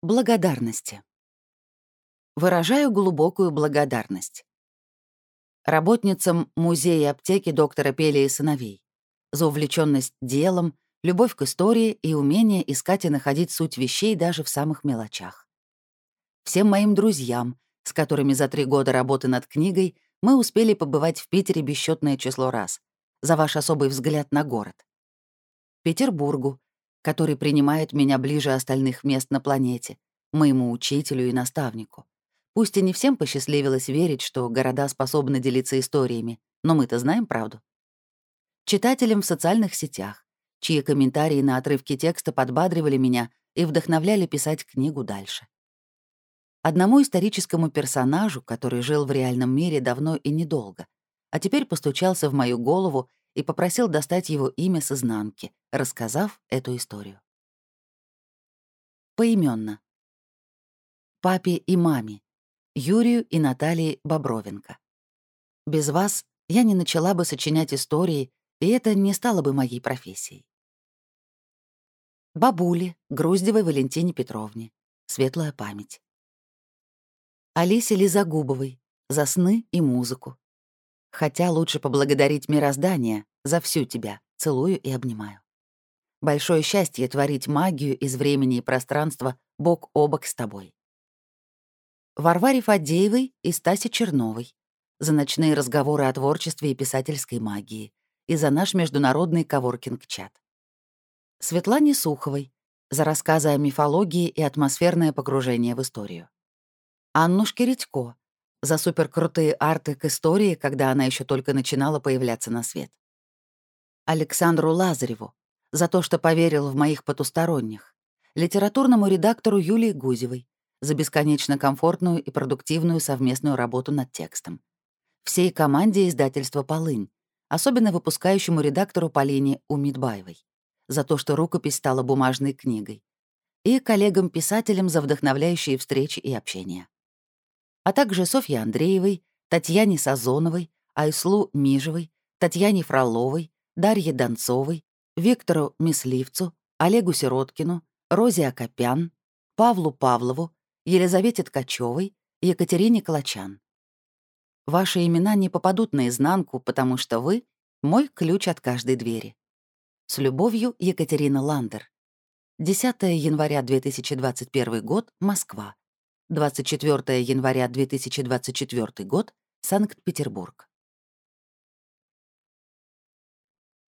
Благодарности. Выражаю глубокую благодарность. Работницам музея аптеки доктора Пели и сыновей за увлеченность делом, любовь к истории и умение искать и находить суть вещей даже в самых мелочах. Всем моим друзьям, с которыми за три года работы над книгой мы успели побывать в Питере бесчетное число раз, за ваш особый взгляд на город. Петербургу, который принимает меня ближе остальных мест на планете, моему учителю и наставнику. Пусть и не всем посчастливилось верить, что города способны делиться историями, но мы-то знаем правду. Читателям в социальных сетях, чьи комментарии на отрывки текста подбадривали меня и вдохновляли писать книгу дальше. Одному историческому персонажу, который жил в реальном мире давно и недолго, а теперь постучался в мою голову и попросил достать его имя с изнанки, рассказав эту историю. Поименно. Папе и маме, Юрию и Наталье Бобровенко. Без вас я не начала бы сочинять истории, и это не стало бы моей профессией. Бабуле, Груздевой Валентине Петровне. Светлая память. Алисе Лизагубовой. За сны и музыку. Хотя лучше поблагодарить мироздание за всю тебя. Целую и обнимаю. Большое счастье творить магию из времени и пространства бок о бок с тобой. Варваре Фадеевой и Стасе Черновой за ночные разговоры о творчестве и писательской магии и за наш международный коворкинг-чат. Светлане Суховой за рассказы о мифологии и атмосферное погружение в историю. Аннушке Редько за суперкрутые арты к истории, когда она еще только начинала появляться на свет. Александру Лазареву за то, что поверил в моих потусторонних, литературному редактору Юлии Гузевой за бесконечно комфортную и продуктивную совместную работу над текстом, всей команде издательства «Полынь», особенно выпускающему редактору Полине Умидбаевой, за то, что рукопись стала бумажной книгой, и коллегам-писателям за вдохновляющие встречи и общение а также Софье Андреевой, Татьяне Сазоновой, Айслу Мижевой, Татьяне Фроловой, Дарье Донцовой, Виктору Мисливцу, Олегу Сироткину, Розе Акопян, Павлу Павлову, Елизавете Ткачевой, Екатерине Калачан. Ваши имена не попадут наизнанку, потому что вы — мой ключ от каждой двери. С любовью, Екатерина Ландер. 10 января 2021 год, Москва. 24 января 2024 год, Санкт-Петербург.